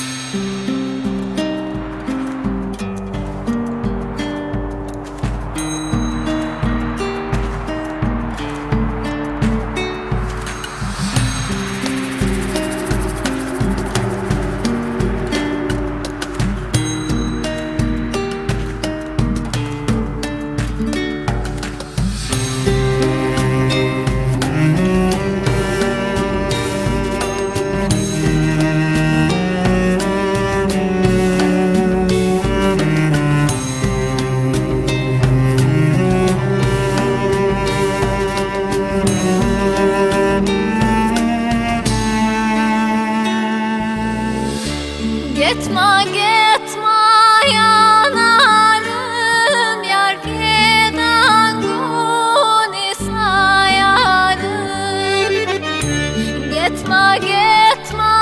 Gitme Gitme gitme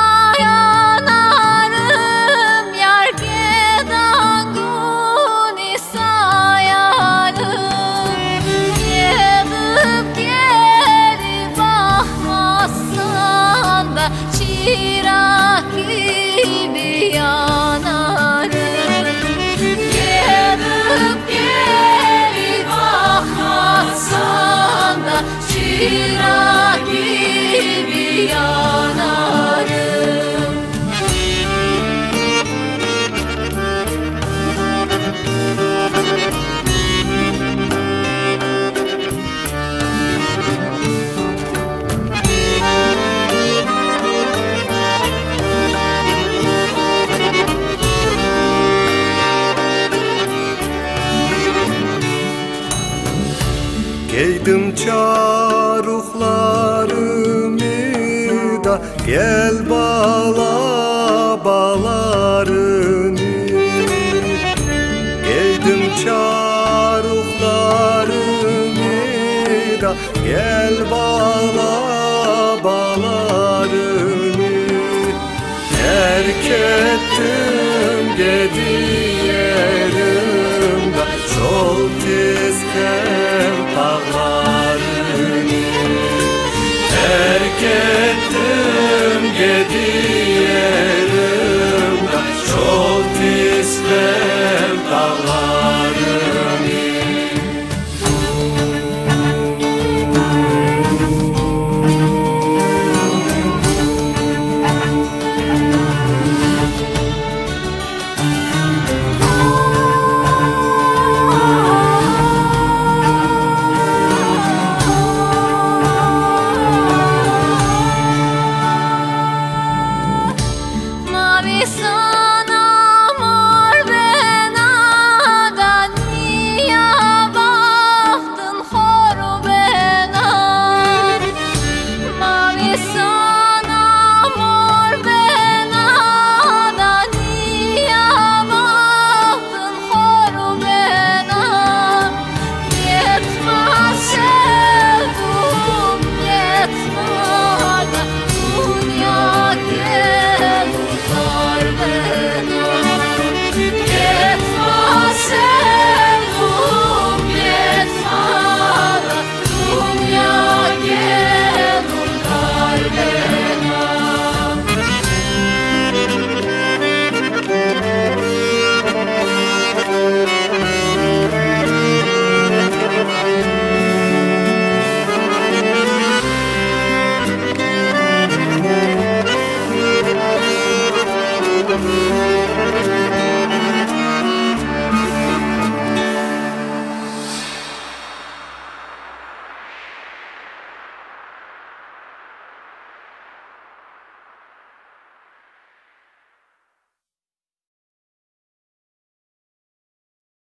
yanarım Yar giden gün sayarım Gidip geri bakmazsan da çırak gibi Gidip geri bakmazsan Giydim çaruklarımı da Gel bala balarını. Giydim çaruklarımı da Gel bala balarını. Terk ettim gidiyerim da Sol tezkem Terk ettim gidiyerim So.